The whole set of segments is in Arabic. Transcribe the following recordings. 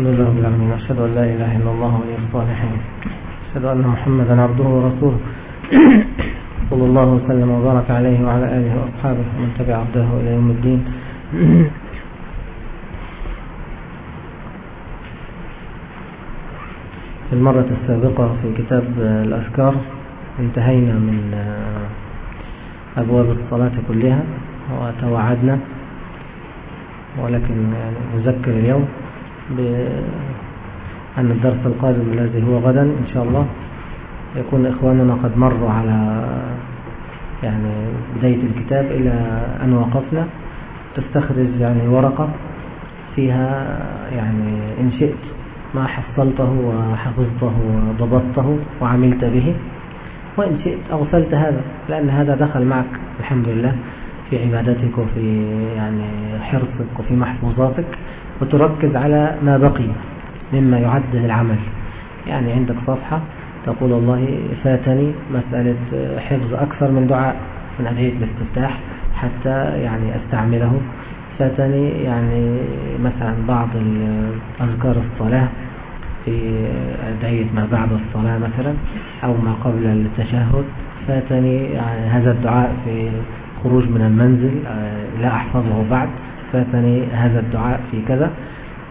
الحمد لله رب العالمين أشهد أن لا إله إلا الله ولي الصالحين أشهد أن محمدا عبده ورسوله صلى الله وسلم وبارك عليه وعلى آله وأصحابه ومن تبع عبده إلى يوم الدين. في المرة السابقة في كتاب الأذكار انتهينا من أبواب الصلاة كلها وتوعدنا ولكن نذكر اليوم. بأن الدرس القادم الذي هو غدا إن شاء الله يكون إخواننا قد مروا على يعني بداية الكتاب إلى أن وقفنا تستخرج يعني ورقة فيها يعني إن شئت ما حصلته وحفظته وضبطته وعملت به وإن شئت أغفلت هذا لأن هذا دخل معك الحمد لله في عبادتك وفي يعني حرصك وفي محفوظاتك وتركز على ما بقي مما يعد للعمل يعني عندك صفحة تقول الله فاتني مسألة حفظ أكثر من دعاء من أدعية الاستفتاح حتى يعني أستعمله. فاتني يعني مثلا بعض أذكار الصلاة في أدعية ما بعد الصلاة مثلا أو ما قبل التشهد. فاتني يعني هذا الدعاء في خروج من المنزل لا أحفظه بعد. فاتني هذا الدعاء في كذا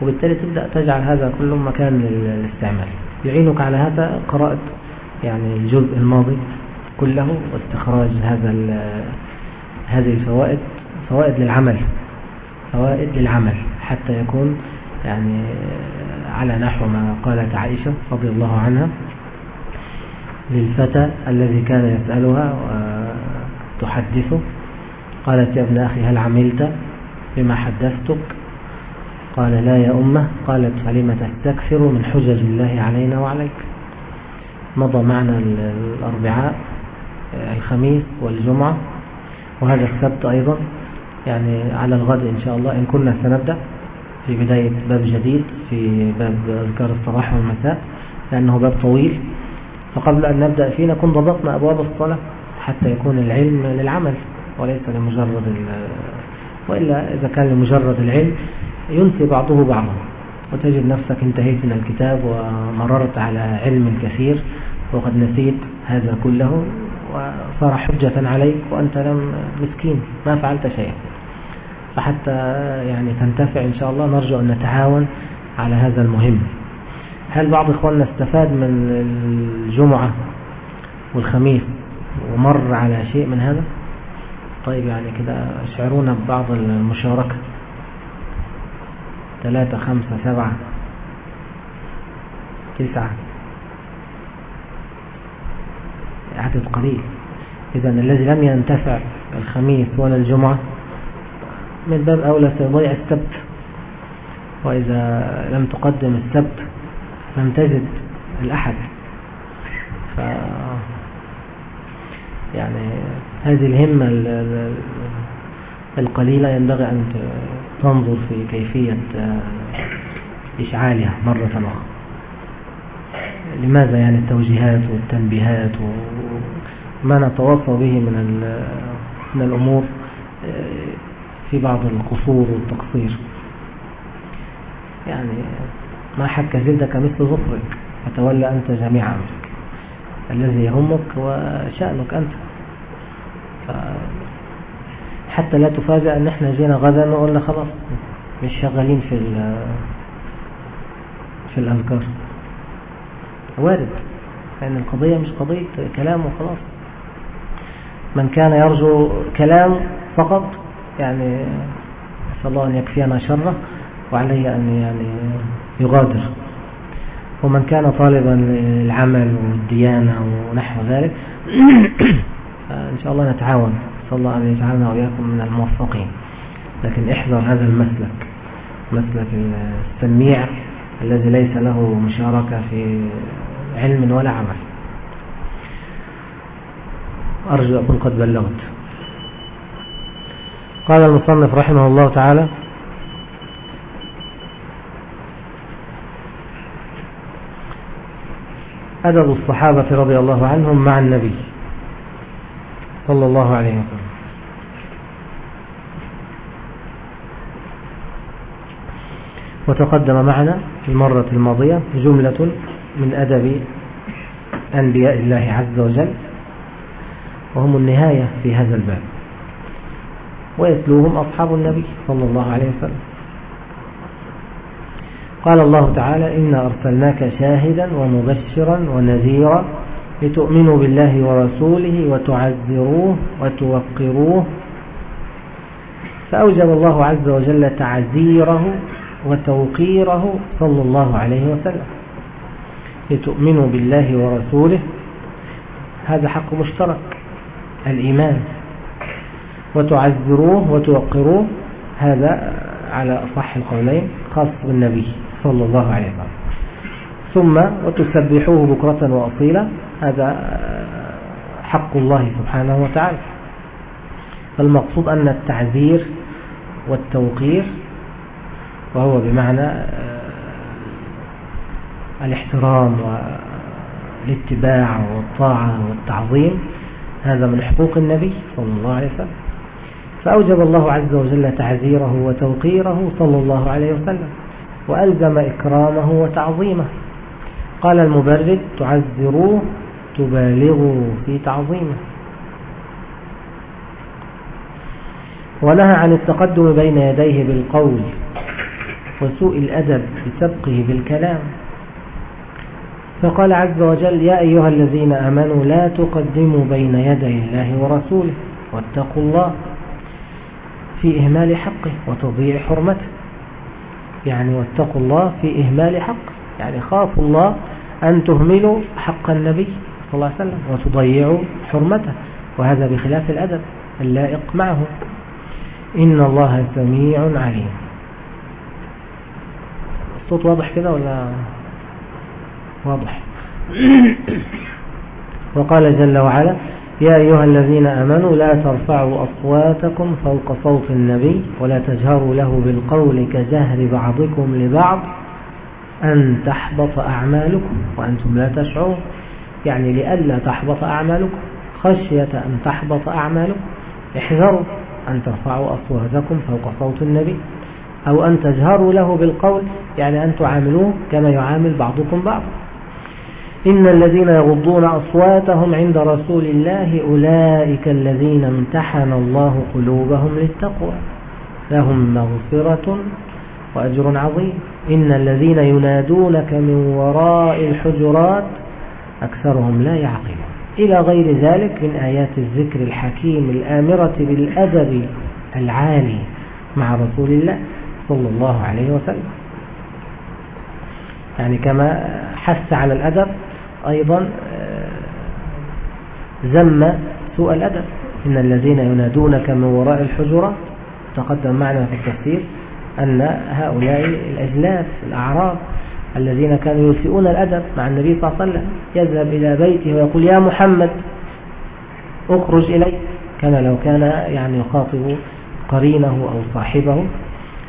وبالتالي تبدأ تجعل هذا كله مكان للاستعمال. يعينك على هذا قراءة يعني الجزء الماضي كله واستخراج هذا هذه الفوائد فوائد للعمل فوائد للعمل حتى يكون يعني على نحو ما قالت عائشة رضي الله عنها للفتى الذي كان يسألها وتحدثه. قالت يا ابن أخي هل عملت؟ بما حدثتك؟ قال لا يا أمة. قالت فلم تستكثر من حجج الله علينا وعليك. مضى معنا الأربعاء الخميس والجمعة وهذا السبت أيضا. يعني على الغد إن شاء الله إن كنا سنبدأ في بداية باب جديد في باب أذكار الصباح والمساء لأنه باب طويل. فقبل أن نبدأ فيه نكون ضبطنا أبواب الصلاة حتى يكون العلم للعمل وليس لمجرد وإلا إذا كان لمجرد العلم ينسي بعضه بعضا وتجد نفسك انتهيت من الكتاب ومررت على علم كثير وقد نسيت هذا كله وصار حجة عليك وأنت لم مسكين ما فعلت شيئا. فحتى يعني تنتفع إن شاء الله نرجو أن نتعاون على هذا المهم. هل بعض إخواننا استفاد من الجمعة والخميس ومر على شيء من هذا؟ طيب يعني كده اشعرونا ببعض المشاركة. ثلاثة خمسة سبعة تسعة. عدد قليل. إذا الذي لم ينتفع الخميس ولا الجمعة من باب أولى سيضيع السبت. وإذا لم تقدم السبت لم تجد الأحد. ف يعني هذه الهمة القليلة ينبغي أن تنظر في كيفية إشعالها مرة أخرى. لماذا يعني التوجيهات والتنبيهات وما نتواصى به من من الأمور في بعض القصور والتقصير. يعني ما حك جلدك مثل ظفرك فتولى أنت جميع أمرك. الذي يهمك وشأنك أنت. حتى لا تفاجأ أن إحنا جينا غدا وقلنا خلاص مش شغالين في في الأذكار. وارد لأن يعني القضية مش قضية كلام وخلاص. من كان يرجو كلام فقط يعني نسأل الله أن يكفينا شره وعليه أن يعني يغادر. ومن كان طالبا للعمل والديانة ونحو ذلك إن شاء الله نتعاون. نسأل الله أن يجعلنا وإياكم من الموفقين. لكن احذر هذا المسلك. مسلك السميع الذي ليس له مشاركة في علم ولا عمل. أرجو أكون قد بلغت. قال المصنف رحمه الله تعالى أدب الصحابة رضي الله عنهم مع النبي. صلى الله عليه وسلم. وتقدم معنا المرة الماضية جملة من أدب أنبياء الله عز وجل وهم النهاية في هذا الباب. ويتلوهم أصحاب النبي صلى الله عليه وسلم. قال الله تعالى إنا أرسلناك شاهدا ومبشرا ونذيرا لتؤمنوا بالله ورسوله وتعذروه وتوقروه فأوجب الله عز وجل تعزيره وتوقيره صلى الله عليه وسلم. لتؤمنوا بالله ورسوله هذا حق مشترك الإيمان. وتعذروه وتوقروه هذا على صح القولين خاص بالنبي صلى الله عليه وسلم. ثم وتسبحوه بكرة وأصيلا. هذا حق الله سبحانه وتعالى. فالمقصود أن التعذير والتوقير وهو بمعنى آه، الاحترام والاتباع والطاعة والتعظيم هذا من حقوق النبي صلى الله عليه وسلم. فأوجب الله عز وجل تعذيره وتوقيره صلى الله عليه وسلم وألزم إكرامه وتعظيمه. قال المبرد تعذروه تبالغوا في تعظيمه. ونهى عن التقدم بين يديه بالقول وسوء الأدب بسبقه بالكلام. فقال عز وجل يا أيها الذين أمنوا لا تقدموا بين يدي الله ورسوله واتقوا الله في إهمال حقه وتضييع حرمته. يعني واتقوا الله في إهمال حقه يعني خافوا الله أن تهملوا حق النبي. صلى الله عليه وسلم وتضيعوا حرمته وهذا بخلاف الأدب اللائق معه. إن الله سميع عليم. الصوت واضح كده ولا واضح؟ وقال جل وعلا يا أيها الذين أمنوا لا ترفعوا أصواتكم فوق صوت النبي ولا تجهروا له بالقول كجهر بعضكم لبعض أن تحبط أعمالكم وأنتم لا تشعرون. يعني لئلا تحبط أعمالكم خشية أن تحبط أعمالكم احذروا أن ترفعوا أصواتكم فوق صوت النبي أو أن تجهروا له بالقول يعني أن تعاملوه كما يعامل بعضكم بعض. إن الذين يغضون أصواتهم عند رسول الله أولئك الذين امتحن الله قلوبهم للتقوى. لهم مغفرة وأجر عظيم. إن الذين ينادونك من وراء الحجرات أكثرهم لا يعقلون. إلى غير ذلك من آيات الذكر الحكيم الآمرة بالأدب العالي مع رسول الله صلى الله عليه وسلم. يعني كما حث على الأدب أيضا ذم آه، سوء الأدب. إن الذين ينادونك من وراء الحجرة تقدم معنا في التفسير أن هؤلاء الأجلاس الأعراب الذين كانوا يسيئون الأدب مع النبي صلى الله عليه وسلم يذهب إلى بيته ويقول يا محمد اخرج إلي. كما لو كان يعني يخاطب قرينه أو صاحبه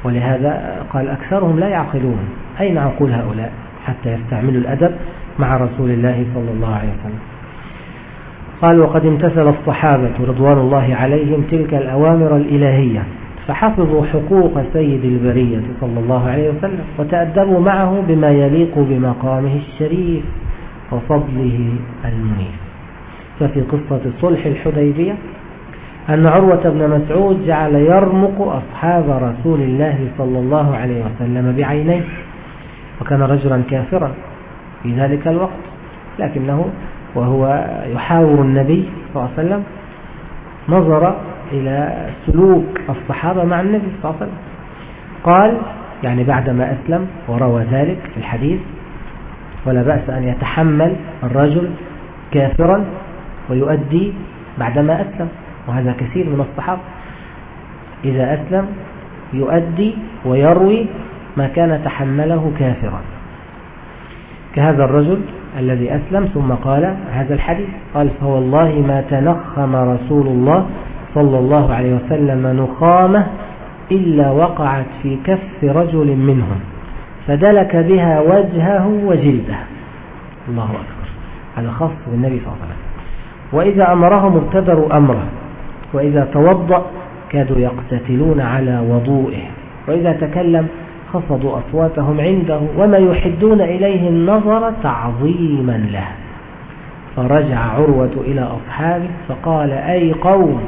ولهذا قال أكثرهم لا يعقلون. أين عقول هؤلاء حتى يستعملوا الأدب مع رسول الله صلى الله عليه وسلم؟ قال وقد امتثل الصحابة رضوان الله عليهم تلك الأوامر الإلهية فحفظوا حقوق سيد البرية صلى الله عليه وسلم وتأدبوا معه بما يليق بمقامه الشريف وفضله المنيف ففي قصة صلح الحديبية أن عروة بن مسعود جعل يرمق أصحاب رسول الله صلى الله عليه وسلم بعينيه وكان رجلا كافرا في ذلك الوقت لكنه وهو يحاور النبي صلى الله عليه وسلم نظر إلى سلوك الصحابة مع النبي صلى الله عليه وسلم. قال يعني بعدما أسلم وروى ذلك في الحديث ولا بأس أن يتحمل الرجل كافرا ويؤدي بعدما أسلم. وهذا كثير من الصحابة. إذا أسلم يؤدي ويروي ما كان تحمله كافرا. كهذا الرجل الذي أسلم ثم قال هذا الحديث. قال فوالله ما تنخم رسول الله صلى الله عليه وسلم نخامة إلا وقعت في كف رجل منهم فدلك بها وجهه وجلده. الله أكبر. هذا خاص بالنبي صلى الله عليه وسلم. وإذا أمرهم ابتدروا أمره وإذا توضأ كادوا يقتتلون على وضوئه. وإذا تكلم خفضوا أصواتهم عنده وما يحدون إليه النظر تعظيما له. فرجع عروة إلى أصحابه فقال أي قوم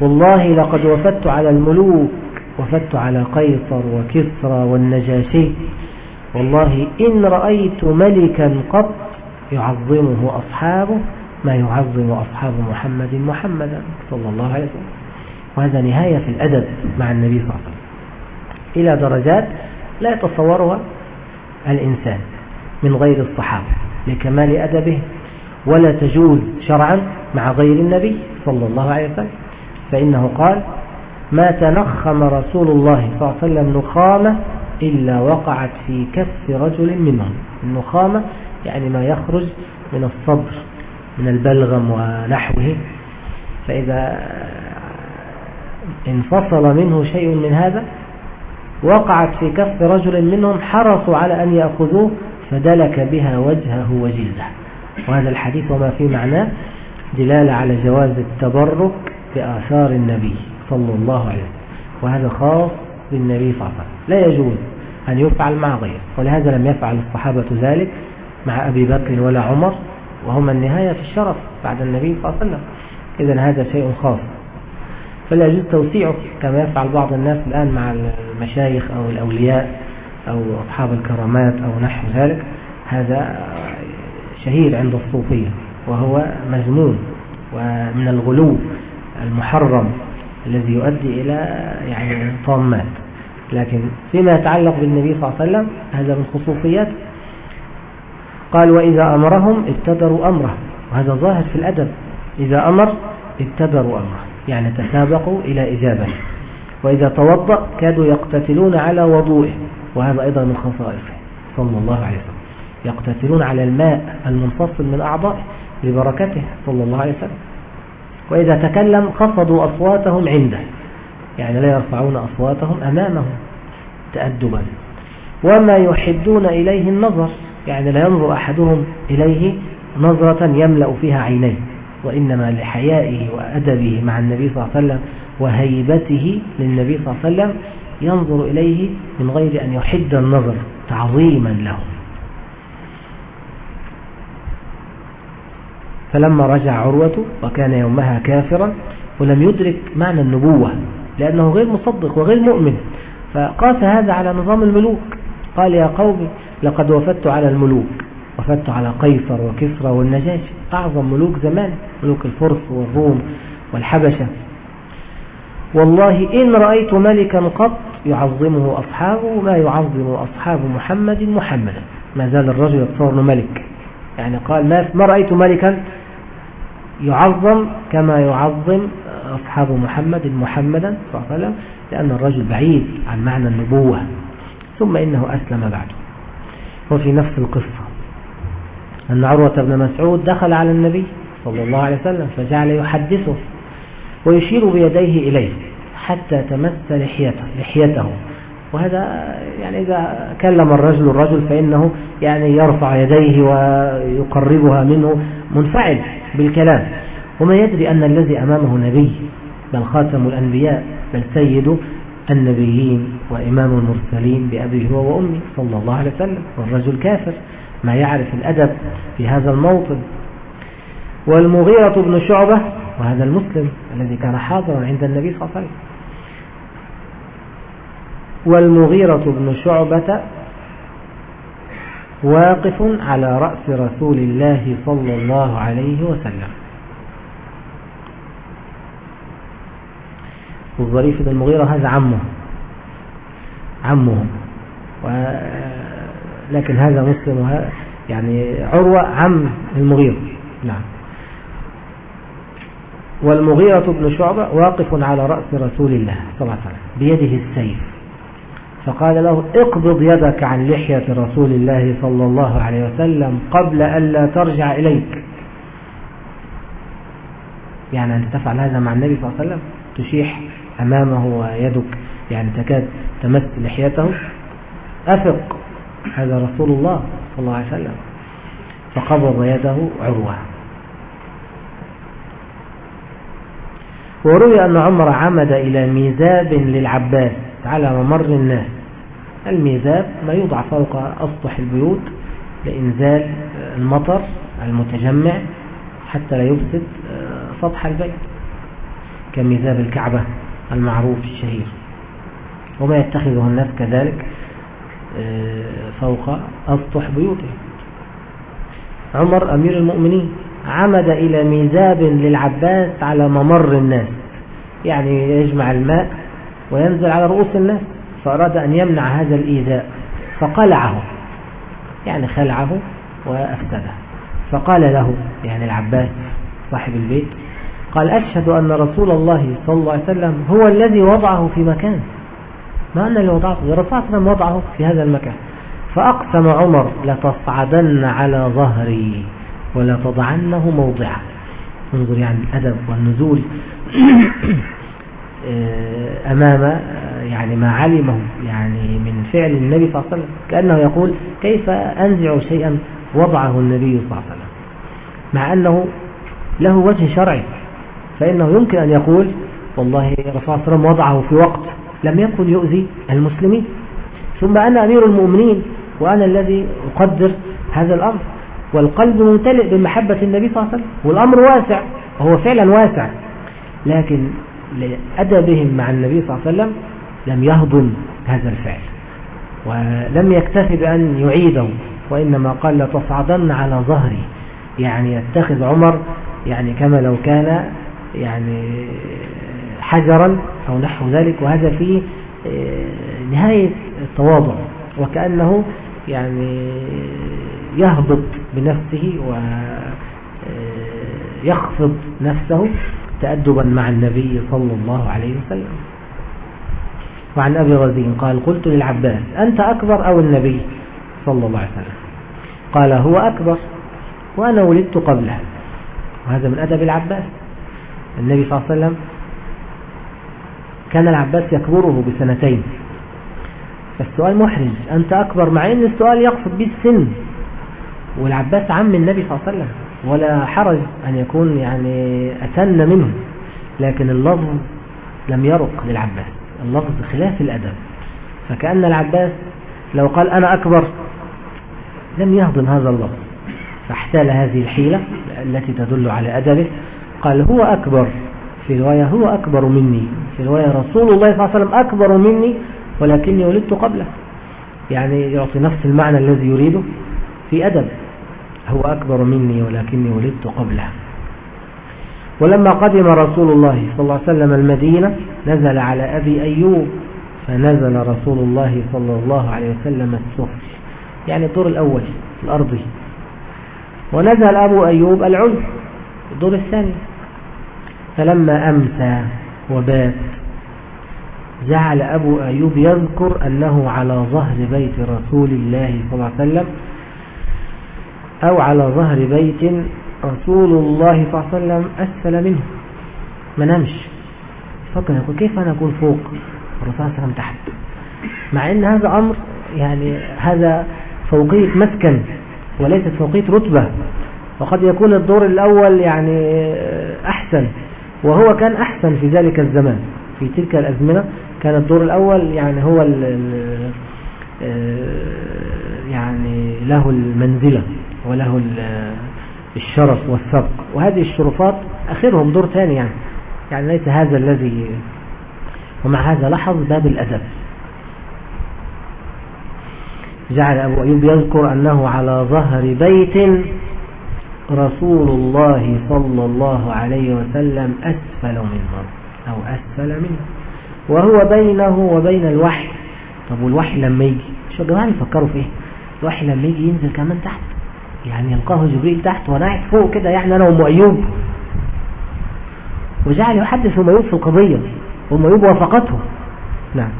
والله لقد وفدت على الملوك وفدت على قيصر وكسرى والنجاشي. والله إن رأيت ملكا قط يعظمه أصحابه ما يعظم أصحاب محمد محمدا صلى الله عليه وسلم. وهذا نهاية في الأدب مع النبي صلى الله عليه وسلم. إلى درجات لا يتصورها الإنسان من غير الصحابة لكمال أدبه ولا تجوز شرعا مع غير النبي صلى الله عليه وسلم. فإنه قال ما تنخم رسول الله صلى الله عليه وسلم نخامة إلا وقعت في كف رجل منهم. النخامة يعني ما يخرج من الصدر من البلغم ونحوه. فإذا انفصل منه شيء من هذا وقعت في كف رجل منهم حرصوا على أن يأخذوه فدلك بها وجهه وجلده. وهذا الحديث وما في معناه دلالة على جواز التبرك بآثار النبي صلى الله عليه وسلم. وهذا خاص بالنبي صلى الله عليه وسلم. لا يجوز أن يفعل مع غيره ولهذا لم يفعل الصحابة ذلك مع أبي بكر ولا عمر. وهما النهاية في الشرف بعد النبي صلى الله عليه وسلم. إذا هذا شيء خاص. فلا يجوز توسيعه كما يفعل بعض الناس الآن مع المشايخ أو الأولياء أو أصحاب الكرامات أو نحو ذلك. هذا شهير عند الصوفية. وهو مذموم ومن الغلو. المحرم الذي يؤدي إلى يعني طامات لكن فيما يتعلق بالنبي صلى الله عليه وسلم هذا من خصوصيات. قال وإذا أمرهم ابتدروا أمره. وهذا ظاهر في الأدب. إذا أمر ابتدروا أمره. يعني تسابقوا إلى إجابة. وإذا توضأ كادوا يقتتلون على وضوئه. وهذا أيضا من خصائصه. صلى الله عليه وسلم. يقتتلون على الماء المنفصل من أعضائه لبركته. صلى الله عليه وسلم. وإذا تكلم خفضوا أصواتهم عنده. يعني لا يرفعون أصواتهم أمامه تأدبا. وما يحدون إليه النظر. يعني لا ينظر أحدهم إليه نظرة يملأ فيها عينيه. وإنما لحيائه وأدبه مع النبي صلى الله عليه وسلم وهيبته للنبي صلى الله عليه وسلم ينظر إليه من غير أن يحد النظر تعظيما له. فلما رجع عروة وكان يومها كافرا ولم يدرك معنى النبوة لأنه غير مصدق وغير مؤمن. فقاس هذا على نظام الملوك. قال يا قوم لقد وفدت على الملوك. وفدت على قيصر وكسرى والنجاشي أعظم ملوك زمان ملوك الفرس والروم والحبشة. والله إن رأيت ملكا قط يعظمه أصحابه ما يعظم أصحاب محمد محمدا. ما زال الرجل يتصور ملك. يعني قال ما رأيت ملكا يعظم كما يعظم أصحاب محمد محمدا صلى الله عليه وسلم لأن الرجل بعيد عن معنى النبوة. ثم إنه أسلم بعده وفي نفس القصة. أن عروة بن مسعود دخل على النبي صلى الله عليه وسلم فجعل يحدثه ويشير بيديه إليه حتى تمس لحيته, لحيته. وهذا يعني إذا كلم الرجل الرجل فإنه يعني يرفع يديه ويقربها منه منفعل. بالكلام. وما يدري أن الذي أمامه نبي بل خاتم الأنبياء بل سيد النبيين وإمام المرسلين بأبيه هو وأمي صلى الله عليه وسلم والرجل كافر. ما يعرف الأدب في هذا الموطن. والمغيرة بن شعبة وهذا المسلم الذي كان حاضرا عند النبي صلى الله عليه وسلم. والمغيرة بن شعبة واقف على رأس رسول الله صلى الله عليه وسلم. والظريف بن المغيرة هذا عمه. عمهم لكن هذا مسلم يعني عروة عم المغيرة. نعم. والمغيرة بن شعبة واقف على رأس رسول الله صلى الله عليه وسلم بيده السيف. فقال له اقبض يدك عن لحية رسول الله صلى الله عليه وسلم قبل أن لا ترجع إليك. يعني أن تفعل هذا مع النبي صلى الله عليه وسلم؟ تشيح أمامه ويدك يعني تكاد تمس لحيته؟ أفق هذا رسول الله صلى الله عليه وسلم. فقبض يده عروة. وروي أن عمر عمد إلى ميزاب للعباس على ممر الناس. الميزاب ما يوضع فوق أسطح البيوت لإنزال المطر المتجمع حتى لا يفسد سطح البيت كميزاب الكعبة المعروف الشهير. وما يتخذه الناس كذلك فوق أسطح بيوتهم عمر أمير المؤمنين عمد إلى ميزاب للعباس على ممر الناس يعني يجمع الماء وينزل على رؤوس الناس. فأراد أن يمنع هذا الإيذاء فقلعه يعني خلعه وأفسده فقال له يعني العباس صاحب البيت قال أشهد أن رسول الله صلى الله عليه وسلم هو الذي وضعه في مكان. ما أنا اللي وضعته الرسول صلى وضعه في هذا المكان. فأقسم عمر لتصعدن على ظهري ولا تضعنه انظر يعني الأدب والنزول آه، أمام يعني ما علمه يعني من فعل النبي صلى الله عليه وسلم. كأنه يقول كيف أنزع شيئا وضعه النبي صلى الله عليه وسلم. مع أنه له وجه شرعي. فإنه يمكن أن يقول والله الرسول صلى الله عليه وسلم وضعه في وقت لم يكن يؤذي المسلمين. ثم أنا أمير المؤمنين وأنا الذي أقدر هذا الأمر. والقلب ممتلئ بمحبة النبي صلى الله عليه وسلم. والأمر واسع. وهو فعلا واسع. لكن لأدبهم مع النبي صلى الله عليه وسلم لم يهضم هذا الفعل ولم يكتفي بأن يعيده وإنما قال لتصعدن على ظهري يعني يتخذ عمر يعني كما لو كان يعني حجرا أو نحو ذلك وهذا فيه آه، نهاية التواضع وكأنه يعني يهبط بنفسه ويخفض نفسه تأدبا مع النبي صلى الله عليه وسلم. وعن أبي غزين قال قلت للعباس أنت أكبر أو النبي؟ صلى الله عليه وسلم. قال هو أكبر وأنا ولدت قبله وهذا من أدب العباس. النبي صلى الله عليه وسلم كان العباس يكبره بسنتين. السؤال محرج أنت أكبر؟ مع أن السؤال يقصد به السن والعباس عم النبي صلى الله عليه وسلم ولا حرج أن يكون يعني أتن منه لكن اللفظ لم يرق للعباس. اللفظ خلاف الأدب. فكأن العباس لو قال أنا أكبر لم يهضم هذا اللفظ. فاحتال هذه الحيلة التي تدل على أدبه. قال هو أكبر. في رواية هو أكبر مني. في رواية رسول الله صلى الله عليه وسلم أكبر مني ولكني ولدت قبله. يعني يعطي نفس المعنى الذي يريده في أدب. هو أكبر مني ولكني ولدت قبله. ولما قدم رسول الله صلى الله عليه وسلم المدينة نزل على أبي أيوب فنزل رسول الله صلى الله عليه وسلم السفل يعني الدور الأول الأرضي ونزل أبو أيوب العلو الدور الثاني. فلما أمسى وبات جعل أبو أيوب يذكر أنه على ظهر بيت رسول الله صلى الله عليه وسلم أو على ظهر بيت رسول الله صلى الله عليه وسلم أسفل منه. ما نمش فكر يقول كيف أنا أكون فوق؟ الرسول صلى الله عليه وسلم تحت. مع أن هذا أمر يعني هذا فوقية مسكن وليست فوقية رتبة. وقد يكون الدور الأول يعني أحسن وهو كان أحسن في ذلك الزمان. في تلك الأزمنة كان الدور الأول يعني هو ال يعني له المنزلة وله الشرف والسبق وهذه الشرفات آخرهم دور ثاني يعني. يعني ليس هذا الذي ومع هذا لاحظ باب الأدب. جعل أبو أيوب يذكر أنه على ظهر بيت رسول الله صلى الله عليه وسلم أسفل منه أو أسفل منه. وهو بينه وبين الوحي. طب والوحي لما يجي؟ شو جماعة يفكروا في إيه الوحي لما يجي ينزل كمان تحت. يعني يلقاه جبريل تحت وأنا قاعد فوق كده يعني أنا ام ايوب وجعل يحدث أم أيوب في القضية أم أيوب وافقته. نعم.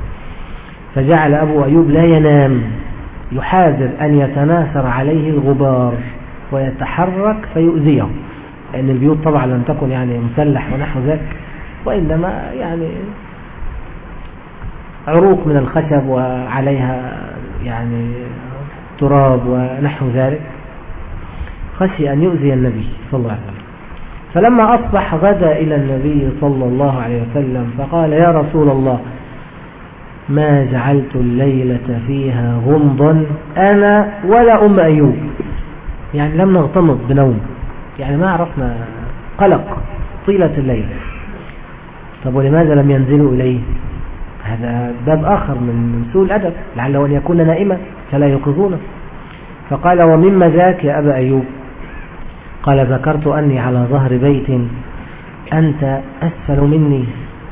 فجعل أبو أيوب لا ينام يحاذر أن يتناثر عليه الغبار ويتحرك فيؤذيه. لأن البيوت طبعا لم تكن يعني مسلح ونحو ذلك وإنما يعني عروق من الخشب وعليها يعني تراب ونحو ذلك. خشي أن يؤذي النبي صلى الله عليه وسلم. فلما أصبح غدا إلى النبي صلى الله عليه وسلم فقال يا رسول الله ما جعلت الليلة فيها غمضا أنا ولا أم أيوب. يعني لم نغتمض بنوم. يعني ما عرفنا قلق طيلة الليل. طب ولماذا لم ينزلوا إليه؟ هذا باب آخر من سوء الأدب. لعله أن يكون نائما فلا يوقظونه فقال ومما ذاك يا أبا أيوب؟ قال ذكرت أني على ظهر بيت أنت أسفل مني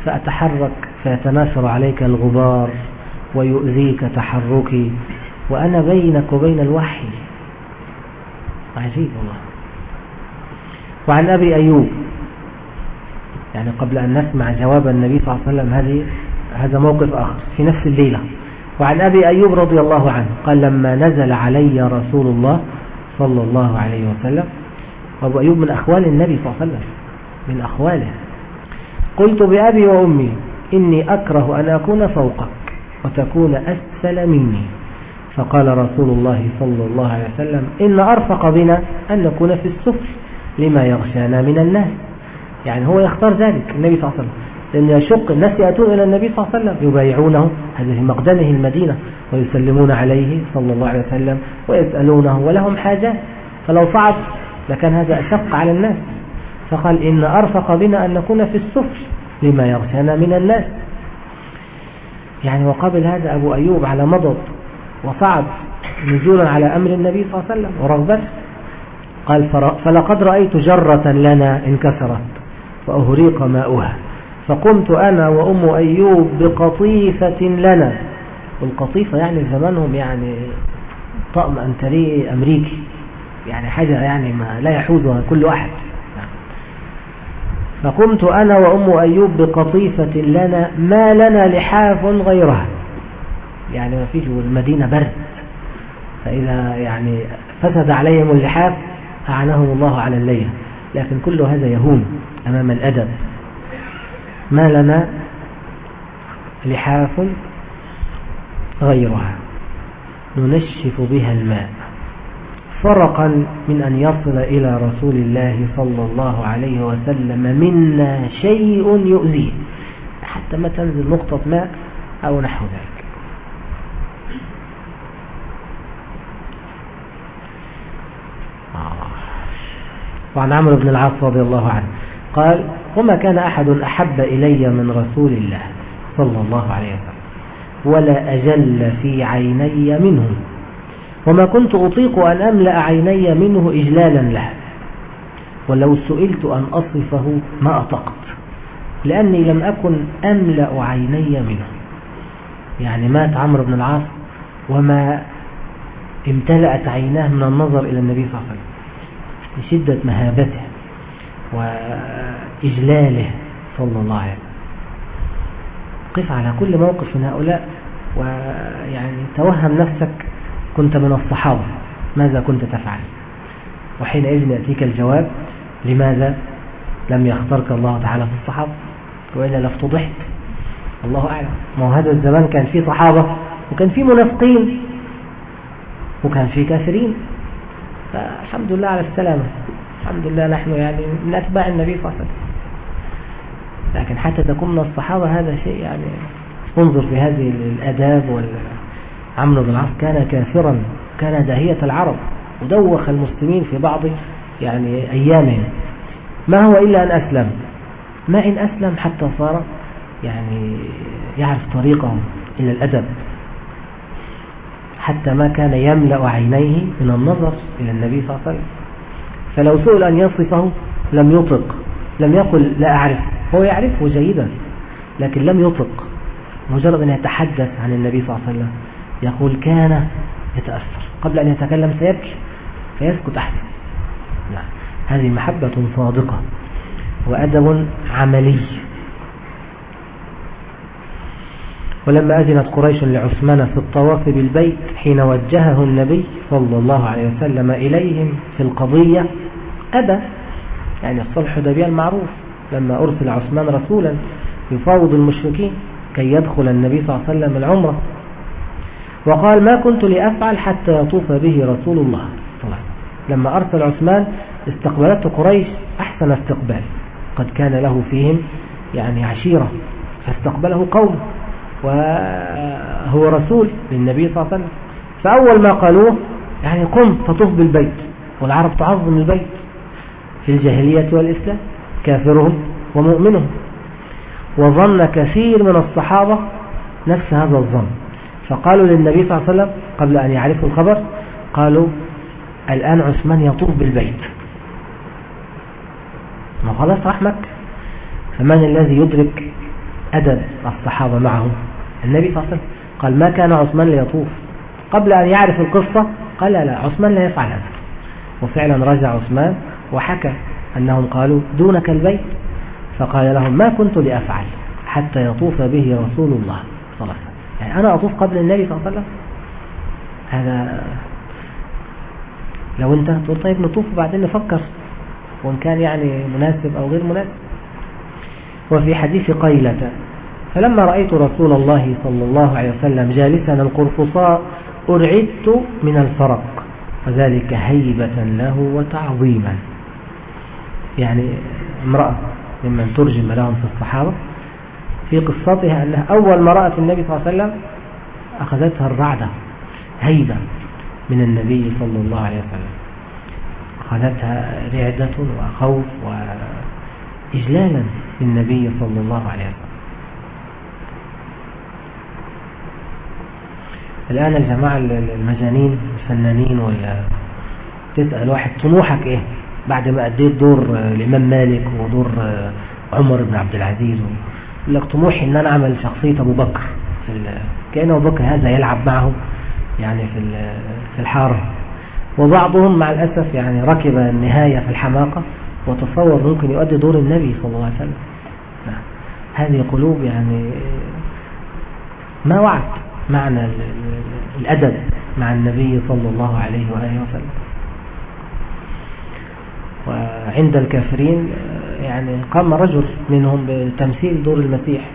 فأتحرك فيتناثر عليك الغبار ويؤذيك تحركي وأنا بينك وبين الوحي. عجيب والله. وعن أبي أيوب يعني قبل أن نسمع جواب النبي صلى الله عليه وسلم هذه هذا موقف آخر في نفس الليلة. وعن أبي أيوب رضي الله عنه قال لما نزل علي رسول الله صلى الله عليه وسلم وأبو أيوب من أخوال النبي صلى الله عليه وسلم. من أخواله. قلت بأبي وأمي إني أكره أن أكون فوقك وتكون أسفل مني. فقال رسول الله صلى الله عليه وسلم إن أرفق بنا أن نكون في السفل لما يغشانا من الناس. يعني هو يختار ذلك النبي صلى الله عليه وسلم. لأن يشق الناس يأتون إلى النبي صلى الله عليه وسلم يبايعونه في مقدمه المدينة ويسلمون عليه صلى الله عليه وسلم ويسألونه ولهم حاجات. فلو صعد لكان هذا أشق على الناس. فقال إن أرفق بنا أن نكون في السفل لما يغشانا من الناس. يعني وقبل هذا أبو أيوب على مضض وصعد نزولا على أمر النبي صلى الله عليه وسلم ورغبته قال فلقد رأيت جرة لنا انكسرت وأهريق ماؤها. فقمت أنا وأم أيوب بقطيفة لنا. والقطيفة يعني زمانهم يعني طقم أنتري أمريكي. يعني حاجة يعني ما لا يحوزها كل واحد. فقمت أنا وأم أيوب بقطيفة لنا ما لنا لحاف غيرها. يعني ما فيش المدينة برد. فإذا يعني فسد عليهم اللحاف أعناهم الله على الليل. لكن كل هذا يهون أمام الأدب. ما لنا لحاف غيرها. ننشف بها الماء. فرقا من أن يصل إلى رسول الله صلى الله عليه وسلم منا شيء يؤذيه. حتى ما تنزل نقطة ماء أو نحو ذلك. آه. وعن عمرو بن العاص رضي الله عنه قال وما كان أحد أحب إلي من رسول الله صلى الله عليه وسلم ولا أجل في عيني منه وما كنت أطيق أن أملأ عيني منه إجلالا له ولو سئلت أن أصفه ما أطقت. لأني لم أكن أملأ عيني منه. يعني مات عمرو بن العاص وما امتلأت عيناه من النظر إلى النبي صلى الله عليه وسلم. لشدة مهابته وإجلاله صلى الله عليه وسلم. قف على كل موقف من هؤلاء ويعني توهم نفسك كنت من الصحابة. ماذا كنت تفعل؟ وحينئذ يأتيك الجواب لماذا لم يختارك الله تعالى في الصحابة؟ وإلا لافتضحت الله أعلم. ما هذا الزمان كان فيه صحابة وكان فيه منافقين وكان فيه كافرين. فالحمد لله على السلامة. الحمد لله نحن يعني من أتباع النبي صلى الله عليه وسلم. لكن حتى تكون من الصحابة هذا شيء يعني انظر في هذه الأداب وال عمرو بن العاص كان كافرا كان داهية العرب ودوخ المسلمين في بعض يعني أيامهم ما هو إلا أن أسلم؟ ما إن أسلم حتى صار يعني يعرف طريقه إلى الأدب. حتى ما كان يملأ عينيه من النظر إلى النبي صلى الله عليه وسلم. فلو سئل أن يصفه لم يطق لم يقل لا أعرف هو يعرفه جيدا لكن لم يطق. مجرد أن يتحدث عن النبي صلى الله عليه وسلم. يقول كان يتأثر. قبل أن يتكلم سيبكي فيسكت أحسن. نعم. هذه محبة صادقة وأدب عملي. ولما أذنت قريش لعثمان في الطواف بالبيت حين وجهه النبي صلى الله عليه وسلم إليهم في القضية أبى يعني الصلح دبيا المعروف لما أرسل عثمان رسولا يفاوض المشركين كي يدخل النبي صلى الله عليه وسلم العمرة. وقال ما كنت لأفعل حتى يطوف به رسول الله. طبعا لما أرسل عثمان استقبلته قريش أحسن استقبال. قد كان له فيهم يعني عشيرة فاستقبله قوم وهو رسول للنبي صلى الله عليه وسلم. فأول ما قالوه يعني قم فطف بالبيت والعرب تعظم البيت في الجاهلية والإسلام كافرهم ومؤمنهم. وظن كثير من الصحابة نفس هذا الظن. فقالوا للنبي صلى الله عليه وسلم قبل أن يعرفوا الخبر قالوا الآن عثمان يطوف بالبيت. ما خلاص راح مكة فمن الذي يدرك أدب الصحابة معه؟ النبي صلى الله عليه وسلم. قال ما كان عثمان ليطوف. قبل أن يعرف القصة قال لا, لا عثمان لا يفعل هذا. وفعلا رجع عثمان وحكى أنهم قالوا دونك البيت. فقال لهم ما كنت لأفعل حتى يطوف به رسول الله صلى الله عليه وسلم. يعني أنا أطوف قبل النبي صلى الله عليه وسلم؟ هذا لو أنت تقول طيب نطوف وبعدين نفكر وإن كان يعني مناسب أو غير مناسب. وفي حديث قيلة فلما رأيت رسول الله صلى الله عليه وسلم جالسا القرفصاء أرعدت من الفرق وذلك هيبة له وتعظيما. يعني امرأة ممن ترجم لهم في الصحابة في قصتها أنها أول ما رأت النبي صلى الله عليه وسلم أخذتها الرعدة هيبة من النبي صلى الله عليه وسلم. أخذتها رعدة وخوف وإجلالا للنبي صلى الله عليه وسلم. الآن الجماعة المجانين الفنانين ولا تسأل واحد طموحك إيه؟ بعد ما أديت دور الإمام مالك ودور عمر بن عبد العزيز يقول لك طموحي إن أنا أعمل شخصية أبو بكر. كأن أبو بكر هذا يلعب معه يعني في في الحارة. وبعضهم مع الأسف يعني ركب النهاية في الحماقة وتصور ممكن يؤدي دور النبي صلى الله عليه وسلم. هذه قلوب يعني ما وعد معنى الأدب مع النبي صلى الله عليه وآله وسلم. وعند الكافرين يعني قام رجل منهم بتمثيل دور المسيح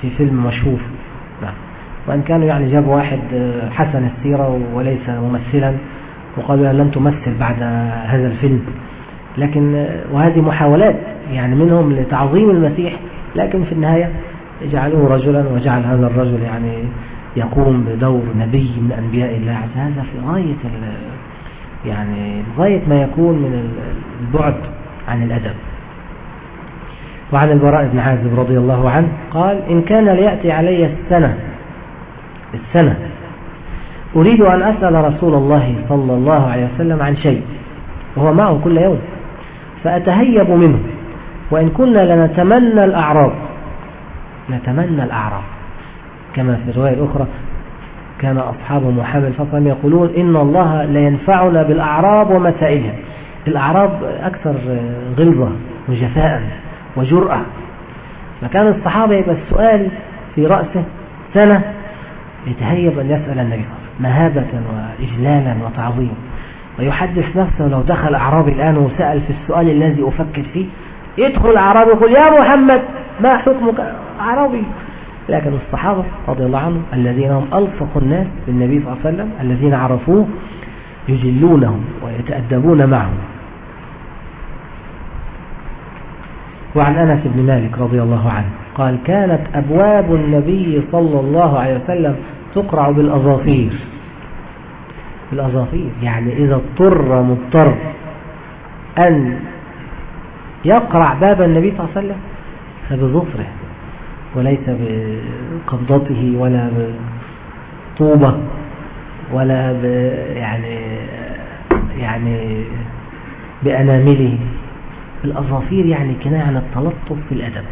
في فيلم مشهور. نعم. وأن كانوا يعني جابوا واحد حسن السيرة وليس ممثلا وقالوا لن تمثل بعد هذا الفيلم. لكن وهذه محاولات يعني منهم لتعظيم المسيح لكن في النهاية جعلوه رجلا وجعل هذا الرجل يعني يقوم بدور نبي من أنبياء الله. هذا في غاية يعني غاية ما يكون من البعد عن الأدب. وعن البراء بن عازب رضي الله عنه قال إن كان ليأتي علي السنة السنة. أريد أن أسأل رسول الله صلى الله عليه وسلم عن شيء وهو معه كل يوم فأتهيب منه وإن كنا لنتمنى الأعراض. نتمنى الأعراض كما في الرواية الأخرى كان أصحاب محمد صلى الله عليه وسلم يقولون إن الله لينفعنا بالأعراب ومسائلها. الأعراب أكثر غلظة وجفاء وجرأة. فكان الصحابة يبقى السؤال في رأسه سنة يتهيب أن يسأل النبي مهابة وإجلالا وتعظيما. ويحدث نفسه لو دخل أعرابي الآن وسأل في السؤال الذي أفكر فيه يدخل أعرابي يقول يا محمد ما حكمك؟ أعرابي لكن الصحابة رضي الله عنهم الذين هم ألصق الناس بالنبي صلى الله عليه وسلم الذين عرفوه يجلونهم ويتأدبون معه وعن أنس بن مالك رضي الله عنه قال كانت أبواب النبي صلى الله عليه وسلم تقرع بالأظافير. بالأظافير يعني إذا اضطر مضطر أن يقرع باب النبي صلى الله عليه وسلم فبظفره. وليس بقبضته ولا بطوبة ولا ب يعني يعني بأنامله. الأظافير يعني كناية عن التلطف في الأدب.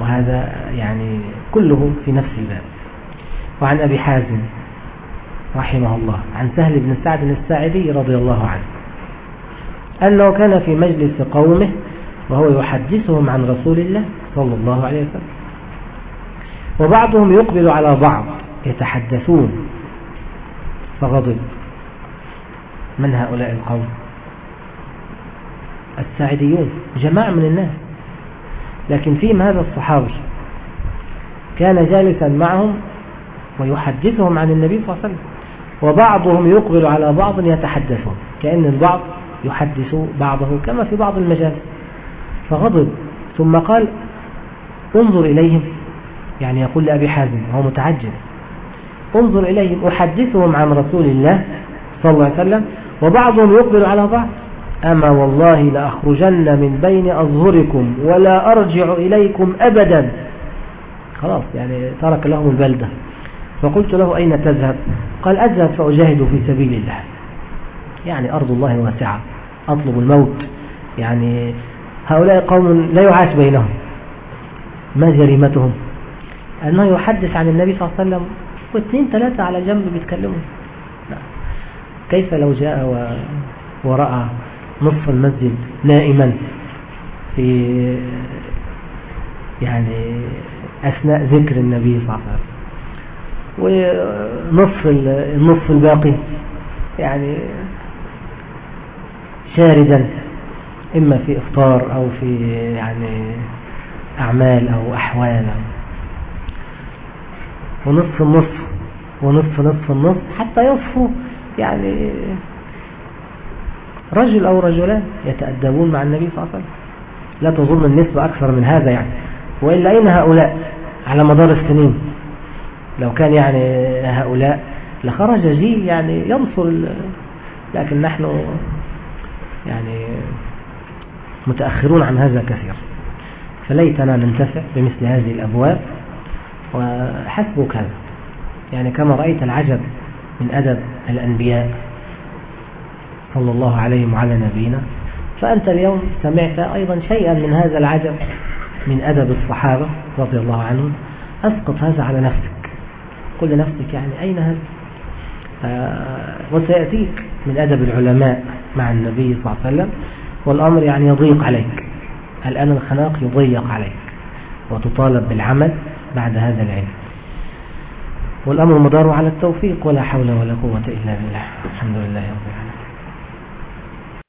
وهذا يعني كله في نفس الباب. وعن أبي حازم رحمه الله عن سهل بن سعد الساعدي رضي الله عنه أنه كان في مجلس قومه وهو يحدثهم عن رسول الله صلى الله عليه وسلم. وبعضهم يقبل على بعض يتحدثون فغضب من هؤلاء القوم؟ الساعديون جماعة من الناس. لكن فيهم هذا الصحابي كان جالسا معهم ويحدثهم عن النبي صلى الله عليه وسلم. وبعضهم يقبل على بعض يتحدثون كأن البعض يحدث بعضه كما في بعض المجال فغضب ثم قال انظر إليهم. يعني يقول لأبي حازم وهو متعجب. انظر إليهم أحدثهم عن رسول الله صلى الله عليه وسلم وبعضهم يقبل على بعض. أما والله لأخرجن من بين أظهركم ولا أرجع إليكم أبدا. خلاص يعني ترك لهم البلدة. فقلت له أين تذهب؟ قال أذهب فأجاهد في سبيل الله. يعني أرض الله واسعة أطلب الموت. يعني هؤلاء قوم لا يعاش بينهم. ما جريمتهم أنه يحدث عن النبي صلى الله عليه وسلم واثنين ثلاثة على جنب بيتكلموا. كيف لو جاء و... ورأى نصف المسجد نائما في يعني أثناء ذكر النبي صلى الله عليه وسلم؟ ونصف النصف الباقي يعني شاردا إما في إفطار أو في يعني أعمال أو أحوال ونصف النصف ونصف نصف النصف حتى يصفوا يعني رجل أو رجلان يتأدبون مع النبي صلى الله عليه وسلم. لا تظن النسبة أكثر من هذا يعني. وإلا أين هؤلاء على مدار السنين لو كان يعني هؤلاء لخرج جيل يعني ينصر لكن نحن يعني متأخرون عن هذا كثير. فليتنا ننتفع بمثل هذه الأبواب. وحسبك. هذا يعني كما رأيت العجب من أدب الأنبياء صلى الله عليهم وعلى نبينا. فأنت اليوم سمعت أيضا شيئا من هذا العجب من أدب الصحابة رضي الله عنهم. أسقط هذا على نفسك. قل لنفسك يعني أين هذا؟ آه وسيأتيك من أدب العلماء مع النبي صلى الله عليه وسلم. والأمر يعني يضيق عليك. الآن الخناق يضيق عليك. وتطالب بالعمل بعد هذا العلم. والأمر مدار على التوفيق ولا حول ولا قوة إلا بالله. الحمد لله رب العالمين.